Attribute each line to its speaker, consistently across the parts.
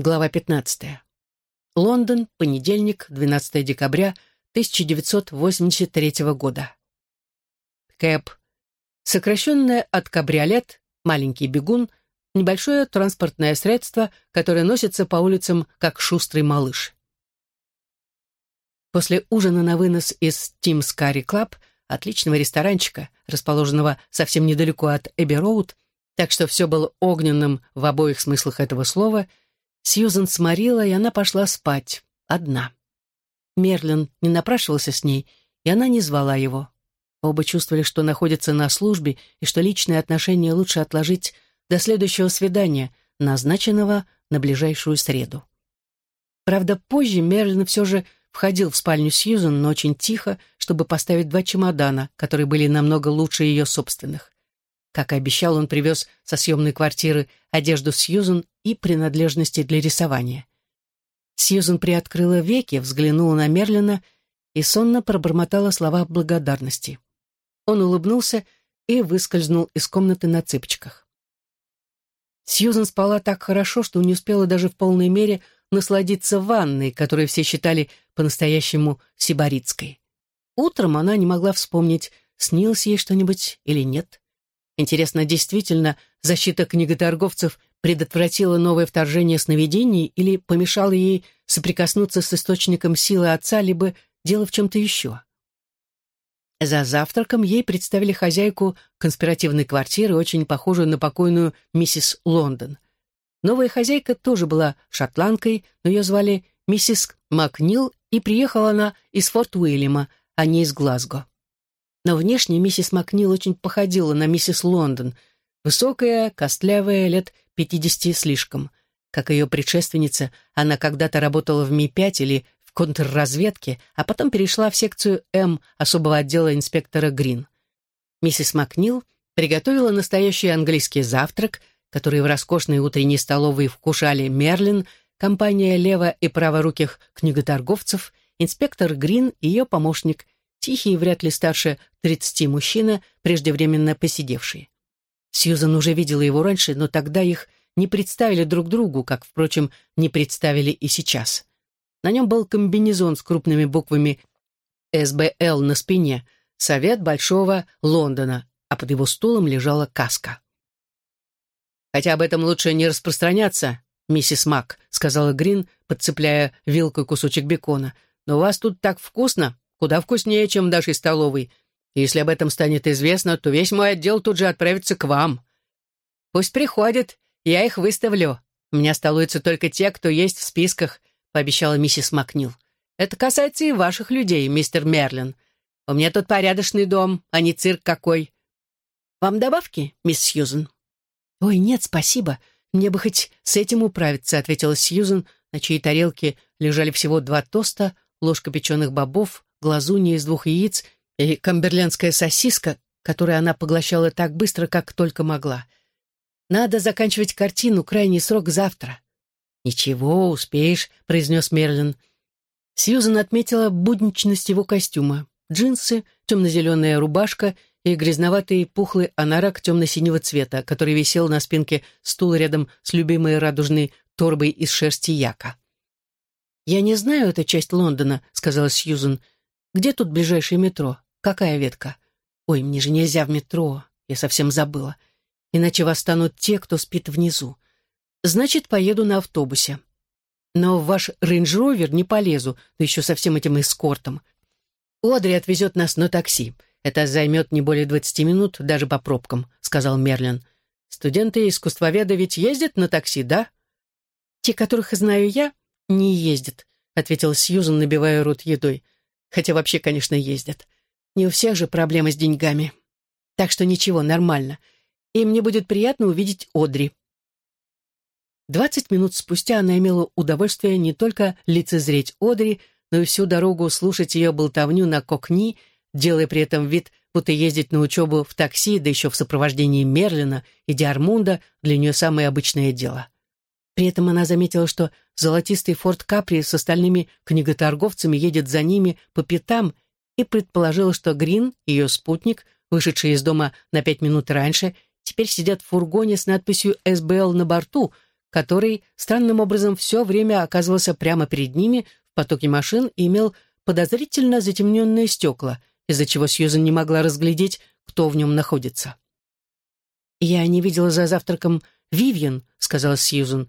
Speaker 1: Глава 15. Лондон, понедельник, 12 декабря 1983 года. Кэп. Сокращенное от кабриолет, маленький бегун, небольшое транспортное средство, которое носится по улицам, как шустрый малыш. После ужина на вынос из Tim's Curry Club, отличного ресторанчика, расположенного совсем недалеко от Эбби-Роуд, так что все было огненным в обоих смыслах этого слова, Сьюзен сморила, и она пошла спать, одна. Мерлин не напрашивался с ней, и она не звала его. Оба чувствовали, что находятся на службе, и что личные отношения лучше отложить до следующего свидания, назначенного на ближайшую среду. Правда, позже Мерлин все же входил в спальню Сьюзен, но очень тихо, чтобы поставить два чемодана, которые были намного лучше ее собственных. Как и обещал, он привез со съемной квартиры одежду Сьюзен и принадлежности для рисования. Сьюзен приоткрыла веки, взглянула на Мерлина и сонно пробормотала слова благодарности. Он улыбнулся и выскользнул из комнаты на цыпочках. Сьюзен спала так хорошо, что не успела даже в полной мере насладиться ванной, которую все считали по-настоящему сибаритской. Утром она не могла вспомнить, снилось ей что-нибудь или нет. Интересно, действительно, защита книготорговцев предотвратила новое вторжение сновидений или помешала ей соприкоснуться с источником силы отца, либо дело в чем-то еще? За завтраком ей представили хозяйку конспиративной квартиры, очень похожую на покойную миссис Лондон. Новая хозяйка тоже была шотландкой, но ее звали миссис Макнил, и приехала она из Форт Уильяма, а не из Глазго. Но внешне миссис Макнил очень походила на миссис Лондон. Высокая, костлявая, лет пятидесяти слишком. Как ее предшественница, она когда-то работала в Ми-5 или в контрразведке, а потом перешла в секцию М особого отдела инспектора Грин. Миссис Макнил приготовила настоящий английский завтрак, который в роскошной утренней столовой вкушали Мерлин, компания лево- и праворуких книготорговцев, инспектор Грин и ее помощник – Тихий, вряд ли старше тридцати мужчина, преждевременно посидевший. Сьюзан уже видела его раньше, но тогда их не представили друг другу, как, впрочем, не представили и сейчас. На нем был комбинезон с крупными буквами «СБЛ» на спине, Совет Большого Лондона, а под его стулом лежала каска. «Хотя об этом лучше не распространяться, миссис Мак», сказала Грин, подцепляя вилкой кусочек бекона. «Но у вас тут так вкусно, Куда вкуснее, чем в нашей столовой. Если об этом станет известно, то весь мой отдел тут же отправится к вам. Пусть приходят, я их выставлю. У меня столуются только те, кто есть в списках, пообещала миссис Макнил. Это касается и ваших людей, мистер Мерлин. У меня тут порядочный дом, а не цирк какой. Вам добавки, мисс Сьюзен? Ой, нет, спасибо. Мне бы хоть с этим управиться, ответила Сьюзен, на чьей тарелке лежали всего два тоста, ложка печеных бобов, глазунья из двух яиц и камберлендская сосиска, которую она поглощала так быстро, как только могла. «Надо заканчивать картину, крайний срок завтра». «Ничего, успеешь», — произнес Мерлин. Сьюзан отметила будничность его костюма. Джинсы, темно-зеленая рубашка и грязноватый пухлый анорак темно-синего цвета, который висел на спинке стула рядом с любимой радужной торбой из шерсти яка. «Я не знаю эту часть Лондона», — сказала Сьюзан. Где тут ближайшее метро? Какая ветка? Ой, мне же нельзя в метро. Я совсем забыла. Иначе восстанут те, кто спит внизу. Значит, поеду на автобусе. Но в ваш рейндж-ровер не полезу, да еще со всем этим эскортом. Одри отвезет нас на такси. Это займет не более двадцати минут, даже по пробкам, сказал Мерлин. Студенты искусствоведы ведь ездят на такси, да? Те, которых знаю я, не ездят, ответил Сьюзан, набивая рот едой. Хотя вообще, конечно, ездят. Не у всех же проблемы с деньгами. Так что ничего, нормально. И мне будет приятно увидеть Одри. Двадцать минут спустя она имела удовольствие не только лицезреть Одри, но и всю дорогу слушать ее болтовню на кокни, делая при этом вид, будто ездить на учебу в такси, да еще в сопровождении Мерлина и Диармунда для нее самое обычное дело. При этом она заметила, что золотистый форт Капри с остальными книготорговцами едет за ними по пятам и предположила, что Грин, ее спутник, вышедший из дома на пять минут раньше, теперь сидят в фургоне с надписью «СБЛ» на борту, который странным образом все время оказывался прямо перед ними в потоке машин и имел подозрительно затемненные стекла, из-за чего Сьюзен не могла разглядеть, кто в нем находится. «Я не видела за завтраком Вивьен», — сказала Сьюзен.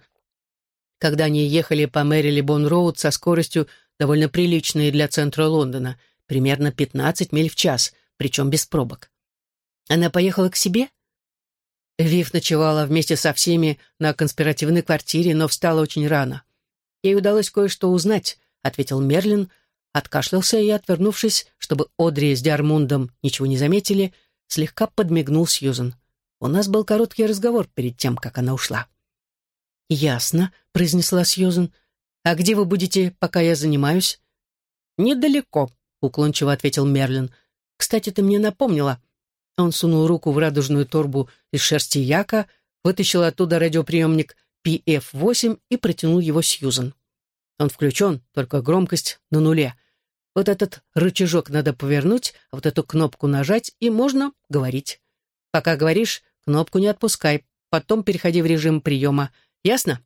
Speaker 1: Когда они ехали по Мэрили Бон Роуд со скоростью, довольно приличной для центра Лондона, примерно 15 миль в час, причем без пробок. Она поехала к себе? Вив ночевала вместе со всеми на конспиративной квартире, но встала очень рано. Ей удалось кое-что узнать, ответил Мерлин, откашлялся и, отвернувшись, чтобы Одри с Диармундом ничего не заметили, слегка подмигнул Сьюзен. У нас был короткий разговор перед тем, как она ушла. «Ясно», — произнесла Сьюзен. «А где вы будете, пока я занимаюсь?» «Недалеко», — уклончиво ответил Мерлин. «Кстати, ты мне напомнила». Он сунул руку в радужную торбу из шерсти яка, вытащил оттуда радиоприемник PF-8 и протянул его Сьюзен. Он включен, только громкость на нуле. Вот этот рычажок надо повернуть, а вот эту кнопку нажать, и можно говорить. Пока говоришь, кнопку не отпускай, потом переходи в режим приема. Ясно?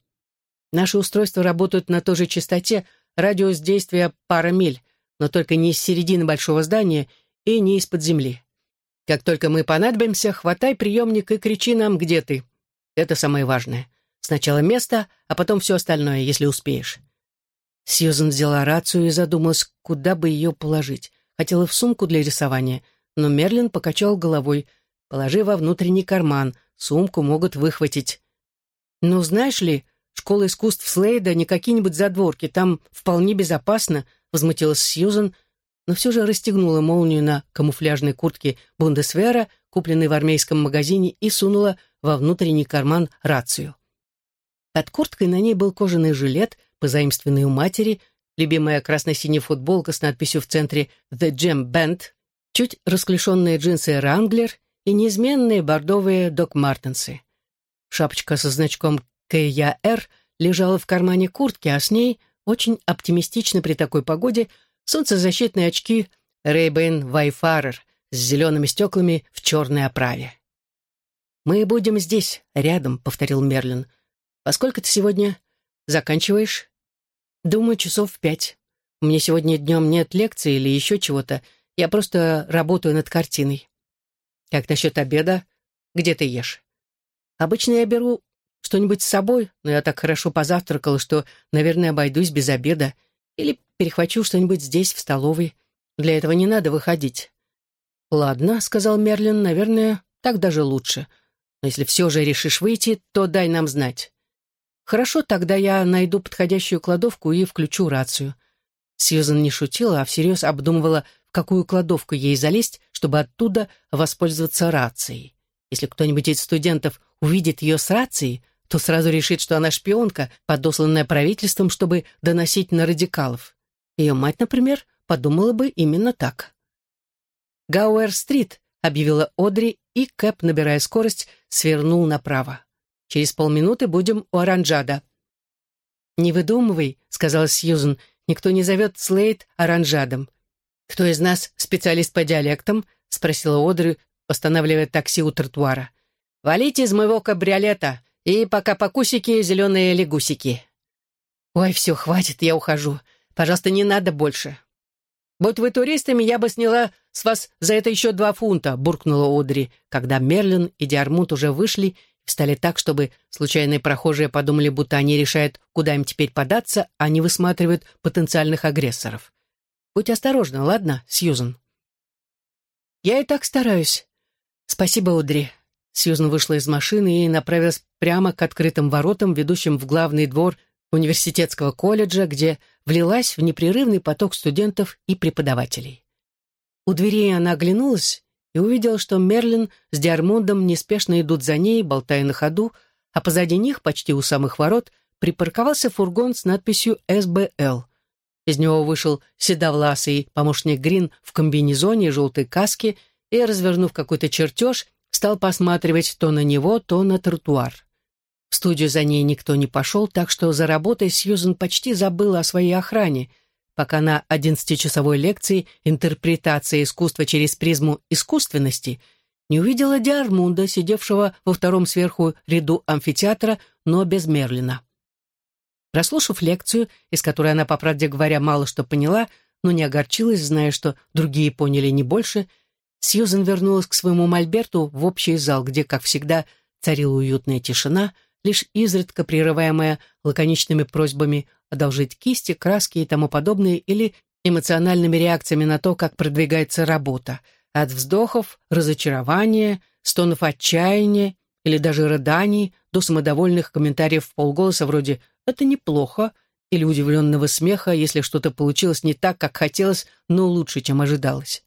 Speaker 1: Наши устройства работают на той же частоте, радиус действия пара миль, но только не из середины большого здания и не из-под земли. Как только мы понадобимся, хватай приемник и кричи нам, где ты. Это самое важное. Сначала место, а потом все остальное, если успеешь. Сьюзен взяла рацию и задумалась, куда бы ее положить. Хотела в сумку для рисования, но Мерлин покачал головой. «Положи во внутренний карман, сумку могут выхватить». «Ну, знаешь ли, школа искусств Слейда не какие-нибудь задворки, там вполне безопасно», — возмутилась Сьюзен, но все же расстегнула молнию на камуфляжной куртке Бундесвера, купленной в армейском магазине, и сунула во внутренний карман рацию. Под курткой на ней был кожаный жилет, позаимствованный у матери, любимая красно-синяя футболка с надписью в центре «The Gem Band», чуть расклешенные джинсы «Ранглер» и неизменные бордовые «Док-Мартенсы». Шапочка со значком «КЯР» лежала в кармане куртки, а с ней, очень оптимистично при такой погоде, солнцезащитные очки Ray-Ban Wayfarer с зелеными стеклами в черной оправе. «Мы будем здесь, рядом», — повторил Мерлин. «Во сколько ты сегодня заканчиваешь?» «Думаю, часов в пять. Меня сегодня днем нет лекции или еще чего-то. Я просто работаю над картиной». «Как насчет обеда? Где ты ешь?» «Обычно я беру что-нибудь с собой, но я так хорошо позавтракала, что, наверное, обойдусь без обеда. Или перехвачу что-нибудь здесь, в столовой. Для этого не надо выходить». «Ладно», — сказал Мерлин, — «наверное, так даже лучше. Но если все же решишь выйти, то дай нам знать». «Хорошо, тогда я найду подходящую кладовку и включу рацию». Сьюзан не шутила, а всерьез обдумывала, в какую кладовку ей залезть, чтобы оттуда воспользоваться рацией. Если кто-нибудь из студентов увидит ее с рацией, то сразу решит, что она шпионка, подосланная правительством, чтобы доносить на радикалов. Ее мать, например, подумала бы именно так. «Гауэр-стрит», — объявила Одри, и Кэп, набирая скорость, свернул направо. «Через полминуты будем у Оранжада». «Не выдумывай», — сказала Сьюзен, — «никто не зовет Слейд Оранжадом». «Кто из нас специалист по диалектам?» — спросила Одри, останавливая такси у тротуара. «Валите из моего кабриолета и пока покусики зеленые лягусики». «Ой, все, хватит, я ухожу. Пожалуйста, не надо больше». «Будь вы туристами, я бы сняла с вас за это еще два фунта», — буркнула Одри, когда Мерлин и Диармут уже вышли и встали так, чтобы случайные прохожие подумали, будто они решают, куда им теперь податься, а не высматривают потенциальных агрессоров. «Будь осторожна, ладно, Сьюзен?» «Я и так стараюсь. Спасибо, Одри». Сьюзен вышла из машины и направилась прямо к открытым воротам, ведущим в главный двор университетского колледжа, где влилась в непрерывный поток студентов и преподавателей. У дверей она оглянулась и увидела, что Мерлин с Диармондом неспешно идут за ней, болтая на ходу, а позади них, почти у самых ворот, припарковался фургон с надписью «СБЛ». Из него вышел седовласый помощник Грин в комбинезоне и желтой каске и, развернув какой-то чертеж, стал посматривать то на него, то на тротуар. В студию за ней никто не пошел, так что за работой Сьюзен почти забыла о своей охране, пока на одиннадцатичасовой лекции «Интерпретация искусства через призму искусственности» не увидела Диармунда, сидевшего во втором сверху ряду амфитеатра, но без Мерлина. Прослушав лекцию, из которой она, по правде говоря, мало что поняла, но не огорчилась, зная, что другие поняли не больше, Сьюзен вернулась к своему мольберту в общий зал, где, как всегда, царила уютная тишина, лишь изредка прерываемая лаконичными просьбами одолжить кисти, краски и тому подобное или эмоциональными реакциями на то, как продвигается работа, от вздохов, разочарования, стонов отчаяния или даже рыданий до самодовольных комментариев в полголоса вроде «это неплохо» или удивленного смеха, если что-то получилось не так, как хотелось, но лучше, чем ожидалось.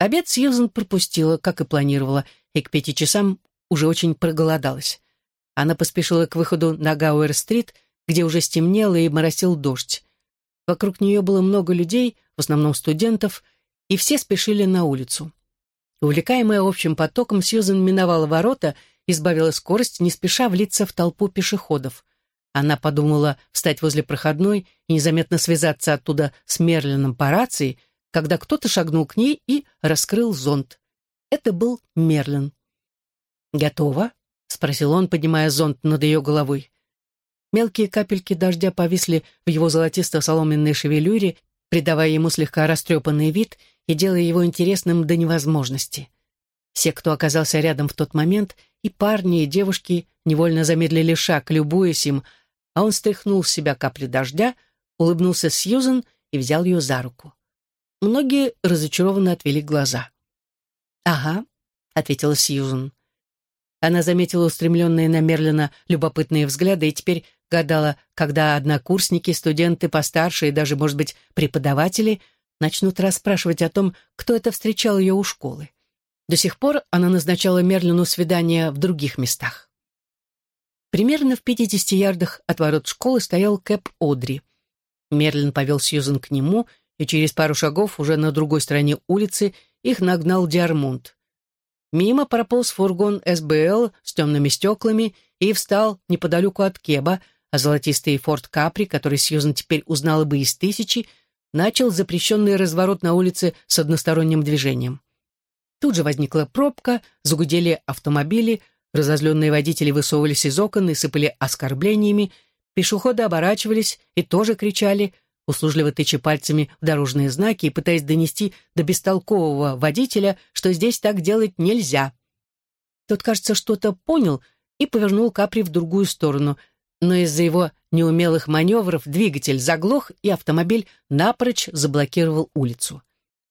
Speaker 1: Обед Сьюзен пропустила, как и планировала, и к пяти часам уже очень проголодалась. Она поспешила к выходу на Гауэр-стрит, где уже стемнело и моросил дождь. Вокруг нее было много людей, в основном студентов, и все спешили на улицу. Увлекаемая общим потоком, Сьюзен миновала ворота и сбавила скорость, не спеша влиться в толпу пешеходов. Она подумала встать возле проходной и незаметно связаться оттуда с Мерлином по рации, когда кто-то шагнул к ней и раскрыл зонт. Это был Мерлин. «Готово?» — спросил он, поднимая зонт над ее головой. Мелкие капельки дождя повисли в его золотисто-соломенной шевелюре, придавая ему слегка растрепанный вид и делая его интересным до невозможности. Все, кто оказался рядом в тот момент, и парни, и девушки, невольно замедлили шаг, любуясь им, а он стряхнул с себя капли дождя, улыбнулся Сьюзен и взял ее за руку. Многие разочарованно отвели глаза. «Ага», — ответила Сьюзен. Она заметила устремленные на Мерлина любопытные взгляды и теперь гадала, когда однокурсники, студенты постарше и даже, может быть, преподаватели начнут расспрашивать о том, кто это встречал ее у школы. До сих пор она назначала Мерлину свидания в других местах. Примерно в 50 ярдах от ворот школы стоял Кэп Одри. Мерлин повел Сьюзен к нему, и через пару шагов уже на другой стороне улицы их нагнал Диармунд. Мимо прополз фургон СБЛ с темными стеклами и встал неподалеку от Кеба, а золотистый форт Капри, который Сьюзан теперь узнала бы из тысячи, начал запрещенный разворот на улице с односторонним движением. Тут же возникла пробка, загудели автомобили, разозленные водители высовывались из окон и сыпали оскорблениями, пешеходы оборачивались и тоже кричали — услужливо тыча пальцами в дорожные знаки и пытаясь донести до бестолкового водителя, что здесь так делать нельзя. Тот, кажется, что-то понял и повернул Капри в другую сторону, но из-за его неумелых маневров двигатель заглох, и автомобиль напрочь заблокировал улицу.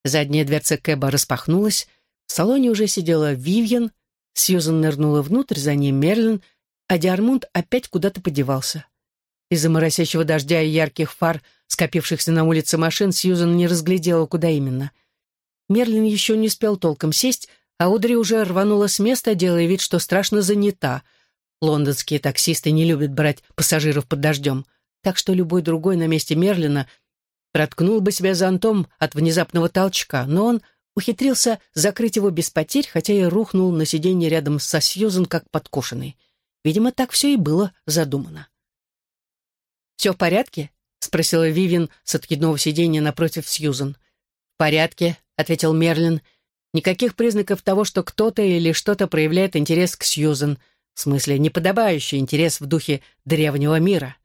Speaker 1: Задняя дверца Кэба распахнулась, в салоне уже сидела Вивьен, Сьюзан нырнула внутрь, за ней Мерлин, а Диармунд опять куда-то подевался. Из-за моросящего дождя и ярких фар, скопившихся на улице машин, Сьюзан не разглядела, куда именно. Мерлин еще не успел толком сесть, а Одри уже рванула с места, делая вид, что страшно занята. Лондонские таксисты не любят брать пассажиров под дождем, так что любой другой на месте Мерлина проткнул бы себя зонтом от внезапного толчка, но он ухитрился закрыть его без потерь, хотя и рухнул на сиденье рядом со Сьюзан как подкошенный. Видимо, так все и было задумано. «Все в порядке?» — спросила Вивин с откидного сиденья напротив Сьюзан. «В порядке», — ответил Мерлин. «Никаких признаков того, что кто-то или что-то проявляет интерес к Сьюзан, в смысле неподобающий интерес в духе древнего мира.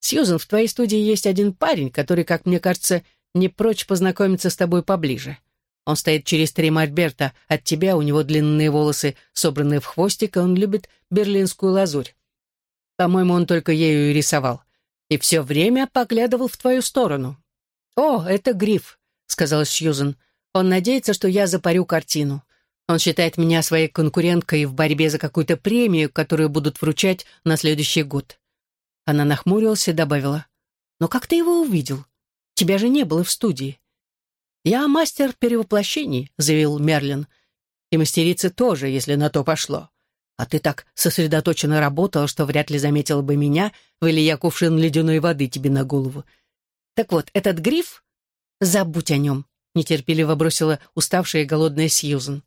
Speaker 1: Сьюзан, в твоей студии есть один парень, который, как мне кажется, не прочь познакомиться с тобой поближе. Он стоит через три мольберта от тебя, у него длинные волосы, собранные в хвостик, и он любит берлинскую лазурь. По-моему, он только ею и рисовал и все время поглядывал в твою сторону. «О, это Гриф», — сказала Сьюзен. «Он надеется, что я запарю картину. Он считает меня своей конкуренткой в борьбе за какую-то премию, которую будут вручать на следующий год». Она нахмурилась и добавила. «Но как ты его увидел? Тебя же не было в студии». «Я мастер перевоплощений», — заявил Мерлин. «И мастерицы тоже, если на то пошло. А ты так сосредоточенно работала, что вряд ли заметила бы меня, выли я кувшин ледяной воды тебе на голову. Так вот, этот гриф... Забудь о нем, нетерпеливо бросила уставшая и голодная Сьюзен.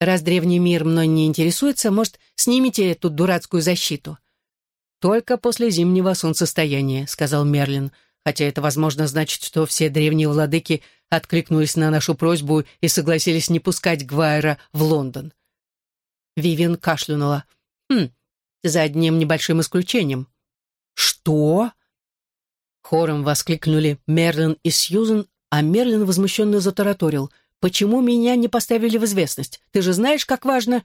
Speaker 1: Раз древний мир мной не интересуется, может, снимите эту дурацкую защиту? Только после зимнего солнцестояния, сказал Мерлин, хотя это, возможно, значит, что все древние владыки откликнулись на нашу просьбу и согласились не пускать Гвайра в Лондон. Вивин кашлянула. «Хм, за одним небольшим исключением».
Speaker 2: «Что?»
Speaker 1: Хором воскликнули Мерлин и Сьюзен, а Мерлин возмущенно затараторил. «Почему меня не поставили в известность? Ты же знаешь, как важно...»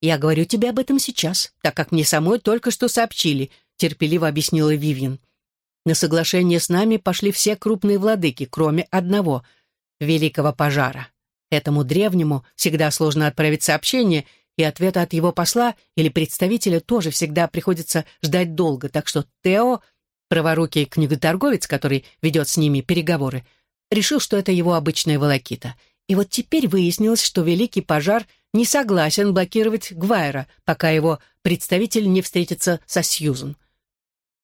Speaker 1: «Я говорю тебе об этом сейчас, так как мне самой только что сообщили», терпеливо объяснила Вивьен. «На соглашение с нами пошли все крупные владыки, кроме одного — Великого пожара. Этому древнему всегда сложно отправить сообщение, и ответа от его посла или представителя тоже всегда приходится ждать долго, так что Тео, праворукий книготорговец, который ведет с ними переговоры, решил, что это его обычная волокита. И вот теперь выяснилось, что Великий пожар не согласен блокировать Гвайра, пока его представитель не встретится со Сьюзен.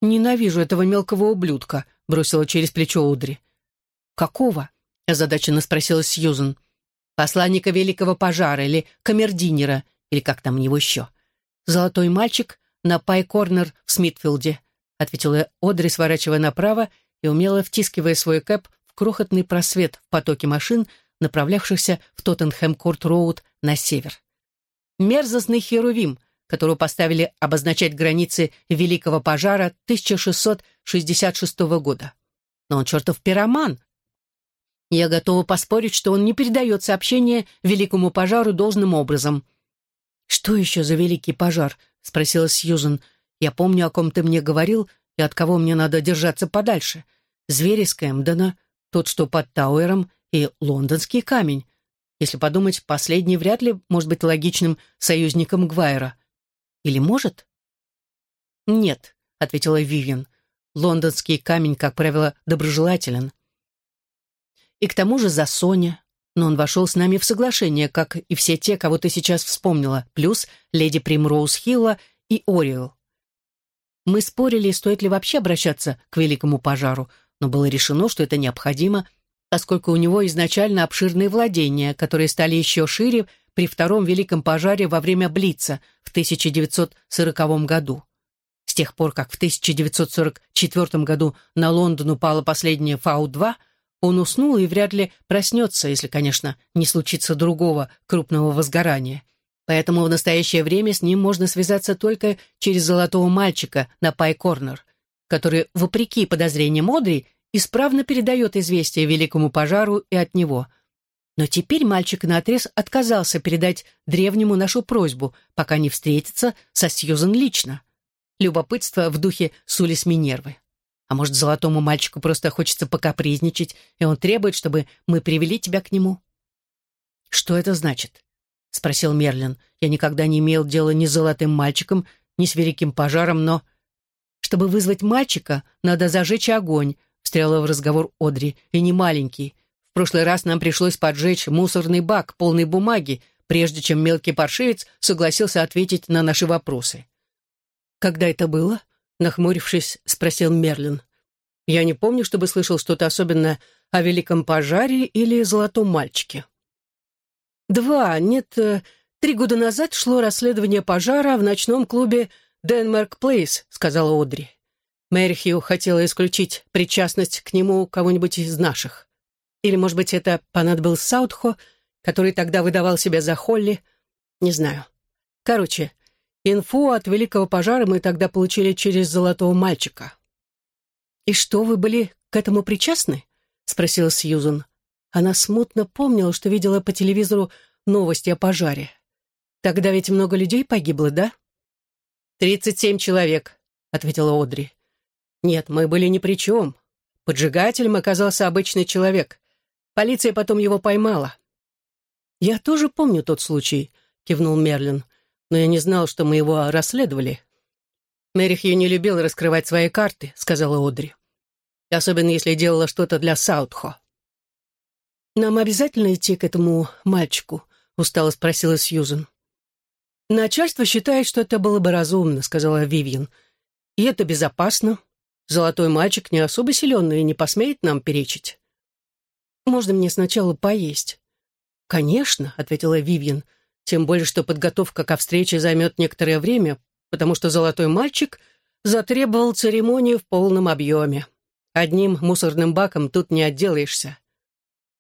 Speaker 1: «Ненавижу этого мелкого ублюдка», — бросила через плечо Удри. «Какого?» — озадаченно спросила Сьюзен. «Посланника Великого пожара или камердинера, или как там его еще. Золотой мальчик на пай-корнер в Смитфилде», — ответила Одри, сворачивая направо и умело втискивая свой кэп в крохотный просвет в потоке машин, направлявшихся в Тоттенхэм-Корт-Роуд на север. Мерзостный Херувим, которого поставили обозначать границы Великого пожара 1666 года. Но он чертов пироман. Я готова поспорить, что он не передает сообщение Великому пожару должным образом. «Что еще за Великий пожар?» — спросила Сьюзен. «Я помню, о ком ты мне говорил и от кого мне надо держаться подальше. Звери с Кэмдена, тот, что под Тауэром, и лондонский камень. Если подумать, последний вряд ли может быть логичным союзником Гвайра. Или может? «Нет», — ответила Вивиан. «Лондонский камень, как правило, доброжелателен». И к тому же за Соня. Но он вошел с нами в соглашение, как и все те, кого ты сейчас вспомнила, плюс леди Примроуз Хилла и Ориэл. Мы спорили, стоит ли вообще обращаться к великому пожару, но было решено, что это необходимо — поскольку у него изначально обширные владения, которые стали еще шире при Втором Великом пожаре во время Блица в 1940 году. С тех пор, как в 1944 году на Лондон упала последняя Фау-2, он уснул и вряд ли проснется, если, конечно, не случится другого крупного возгорания. Поэтому в настоящее время с ним можно связаться только через золотого мальчика на Пай-Корнер, который, вопреки подозрениям Одри, исправно передает известие великому пожару и от него. Но теперь мальчик наотрез отказался передать древнему нашу просьбу, пока не встретится со Сьюзен лично. Любопытство в духе Сулис Минервы. А может, золотому мальчику просто хочется покапризничать, и он требует, чтобы мы привели тебя к нему? «Что это значит?» — спросил Мерлин. «Я никогда не имел дела ни с золотым мальчиком, ни с великим пожаром, но...» «Чтобы вызвать мальчика, надо зажечь огонь, встряла в разговор Одри, и не маленький. В прошлый раз нам пришлось поджечь мусорный бак, полный бумаги, прежде чем мелкий паршивец согласился ответить на наши вопросы. «Когда это было?» — нахмурившись, спросил Мерлин. «Я не помню, чтобы слышал что-то особенное о великом пожаре или золотом мальчике». «Два, нет, э, три года назад шло расследование пожара в ночном клубе «Денмарк Плейс», — сказала Одри. Мэри Хью хотела исключить причастность к нему кого-нибудь из наших. Или, может быть, это понадобился Саутхо, который тогда выдавал себя за Холли. Не знаю. Короче, инфу от Великого пожара мы тогда получили через Золотого мальчика. «И что, вы были к этому причастны?» — спросила Сьюзен. Она смутно помнила, что видела по телевизору новости о пожаре. «Тогда ведь много людей погибло, да?» «Тридцать семь человек», — ответила Одри. Нет, мы были ни при чем. Поджигателем оказался обычный человек. Полиция потом его поймала. «Я тоже помню тот случай», — кивнул Мерлин, «но я не знал, что мы его расследовали». «Мэрихью не любил раскрывать свои карты», — сказала Одри. «Особенно, если делала что-то для Саутхо». «Нам обязательно идти к этому мальчику?» — устало спросила Сьюзен. «Начальство считает, что это было бы разумно», — сказала Вивьен. «И это безопасно. Золотой мальчик не особо силен и не посмеет нам перечить. Можно мне сначала поесть? Конечно, ответила Вивьен, тем более, что подготовка ко встрече займет некоторое время, потому что золотой мальчик затребовал церемонию в полном объеме. Одним мусорным баком тут не отделаешься.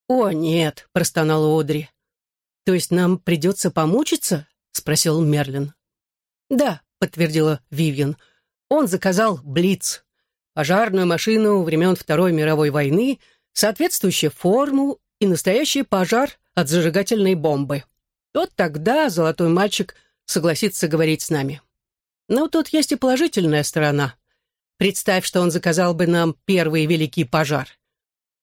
Speaker 1: «О, нет», — простонала Одри. «То есть нам придется помучиться?» — спросил Мерлин. «Да», подтвердила Вивьен. «Он заказал Блиц, пожарную машину времен Второй мировой войны, соответствующую форму и настоящий пожар от зажигательной бомбы. Вот тогда золотой мальчик согласится говорить с нами. Но тут есть и положительная сторона. Представь, что он заказал бы нам первый великий пожар.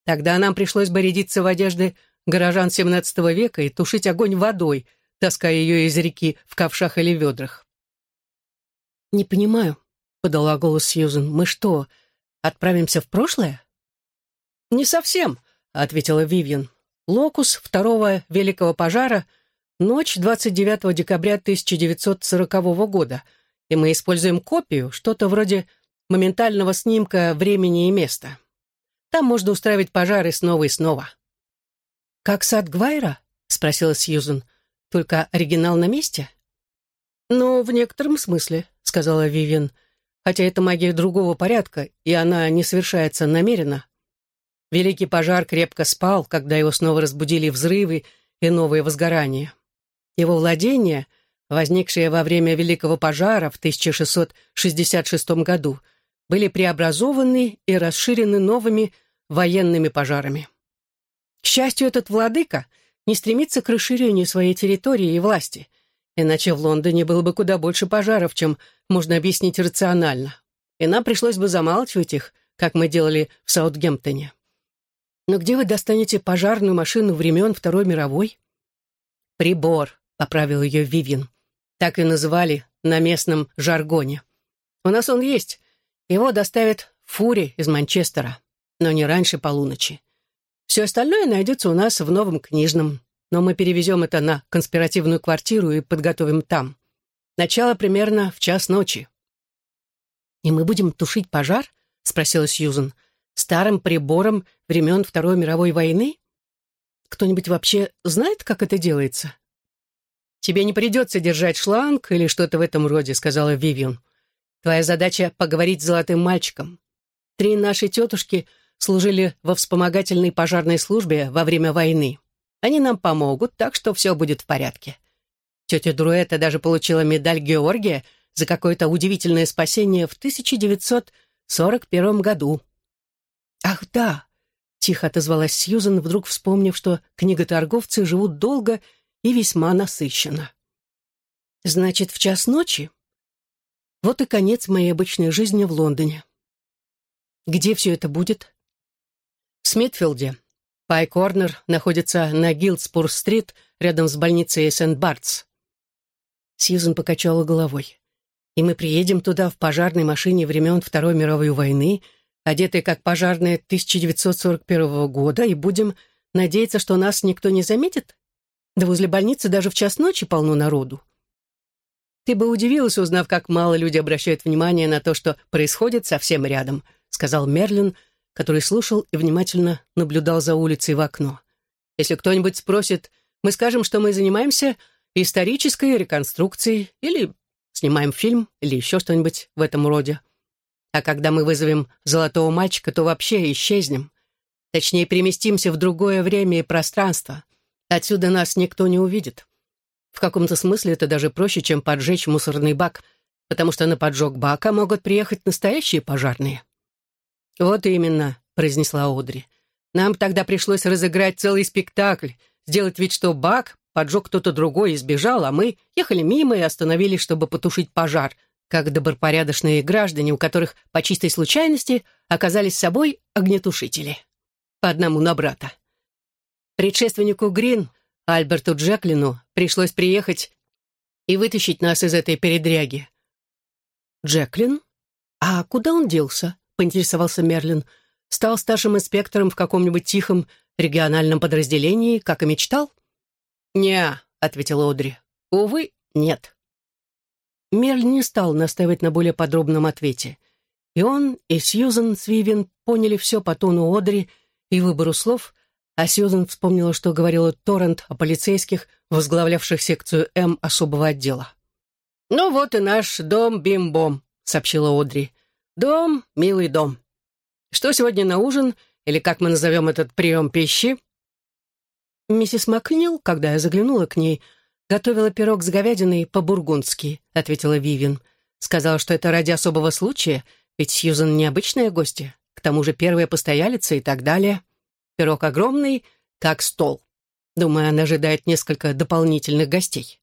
Speaker 1: Тогда нам пришлось бы рядиться в одежды горожан XVII века и тушить огонь водой, таская ее из реки в ковшах или ведрах. «Не понимаю», — подала голос Сьюзен. «Мы что, отправимся в прошлое?» «Не совсем», — ответила Вивьен. «Локус второго Великого пожара — ночь 29 декабря 1940 года, и мы используем копию, что-то вроде моментального снимка времени и места. Там можно устраивать пожары снова и снова». «Как сад Гвайра?» — спросила Сьюзен. «Только оригинал на месте?» «Ну, в некотором смысле», — сказала Вивен. «Хотя это магия другого порядка, и она не совершается намеренно. Великий пожар крепко спал, когда его снова разбудили взрывы и новые возгорания. Его владения, возникшие во время Великого пожара в 1666 году, были преобразованы и расширены новыми военными пожарами. К счастью, этот владыка не стремится к расширению своей территории и власти — Иначе в Лондоне было бы куда больше пожаров, чем можно объяснить рационально. И нам пришлось бы замалчивать их, как мы делали в Саутгемптоне. Но где вы достанете пожарную машину времен Второй мировой? Прибор, поправил ее Вивин. Так и называли на местном жаргоне. У нас он есть. Его доставят фури из Манчестера, но не раньше полуночи. Все остальное найдется у нас в новом книжном но мы перевезем это на конспиративную квартиру и подготовим там. Начало примерно в час ночи». «И мы будем тушить пожар?» — спросила Сьюзен. «Старым прибором времен Второй мировой войны? Кто-нибудь вообще знает, как это делается?» «Тебе не придется держать шланг или что-то в этом роде», — сказала Вивиан. «Твоя задача — поговорить с золотым мальчиком. Три наши тетушки служили во вспомогательной пожарной службе во время войны. Они нам помогут, так что все будет в порядке. Тетя Друэта даже получила медаль Георгия за какое-то удивительное спасение в 1941 году. «Ах, да!» — тихо отозвалась Сьюзен, вдруг вспомнив, что книготорговцы живут долго и весьма насыщенно. «Значит, в час ночи?» Вот и конец моей обычной жизни в Лондоне. Где все это будет? В Смитфилде, Пай-Корнер находится на Гилдспур-стрит, рядом с больницей Сент-Бартс. Сьюзен покачала головой. И мы приедем туда в пожарной машине времен Второй мировой войны, одетые как пожарные 1941 года, и будем надеяться, что нас никто не заметит? Да возле больницы даже в час ночи полно народу. Ты бы удивилась, узнав, как мало люди обращают внимание на то, что происходит совсем рядом, сказал Мерлин, — который слушал и внимательно наблюдал за улицей в окно. Если кто-нибудь спросит, мы скажем, что мы занимаемся исторической реконструкцией или снимаем фильм или еще что-нибудь в этом роде. А когда мы вызовем золотого мальчика, то вообще исчезнем. Точнее, переместимся в другое время и пространство. Отсюда нас никто не увидит. В каком-то смысле это даже проще, чем поджечь мусорный бак, потому что на поджог бака могут приехать настоящие пожарные. «Вот именно», — произнесла Одри. «Нам тогда пришлось разыграть целый спектакль, сделать вид, что Бак поджег кто-то другой и сбежал, а мы ехали мимо и остановились, чтобы потушить пожар, как добропорядочные граждане, у которых по чистой случайности оказались с собой огнетушители. По одному на брата. Предшественнику Грин, Альберту Джеклину, пришлось приехать и вытащить нас из этой передряги. Джеклин? А куда он делся? поинтересовался Мерлин. «Стал старшим инспектором в каком-нибудь тихом региональном подразделении, как и мечтал?» «Не», — ответила Одри. «Увы, нет». Мерлин не стал настаивать на более подробном ответе. И он, и Сьюзен Свивен поняли все по тону Одри и выбору слов, а Сьюзен вспомнила, что говорила Торрент о полицейских, возглавлявших секцию М особого отдела. «Ну вот и наш дом Бим-Бом», — сообщила Одри. «Дом, милый дом. Что сегодня на ужин, или как мы назовем этот прием пищи?» «Миссис Макнил, когда я заглянула к ней, готовила пирог с говядиной по-бургундски», — ответила Вивин. Сказала, что это ради особого случая, ведь Сьюзан необычная гостья, к тому же первая постоялица и так далее. Пирог огромный, как стол. Думаю, она ожидает несколько дополнительных гостей.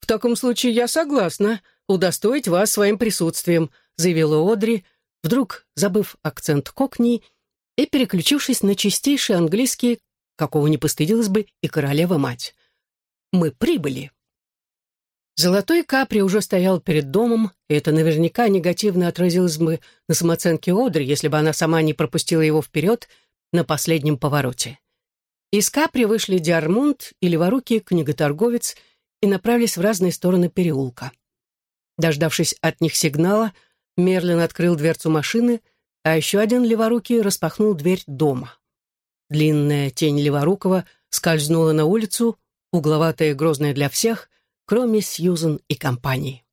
Speaker 1: «В таком случае я согласна удостоить вас своим присутствием», заявила Одри, вдруг забыв акцент кокни и переключившись на чистейший английский, какого не постыдилась бы и королева-мать. «Мы прибыли». Золотой капри уже стоял перед домом, и это наверняка негативно отразилось бы на самооценке Одри, если бы она сама не пропустила его вперед на последнем повороте. Из капри вышли Диармунд и леворукий книготорговец и направились в разные стороны переулка. Дождавшись от них сигнала, Мерлин открыл дверцу машины, а еще один леворукий распахнул дверь дома. Длинная тень леворукого скользнула на улицу, угловатая и грозная для всех, кроме Сьюзен и компании.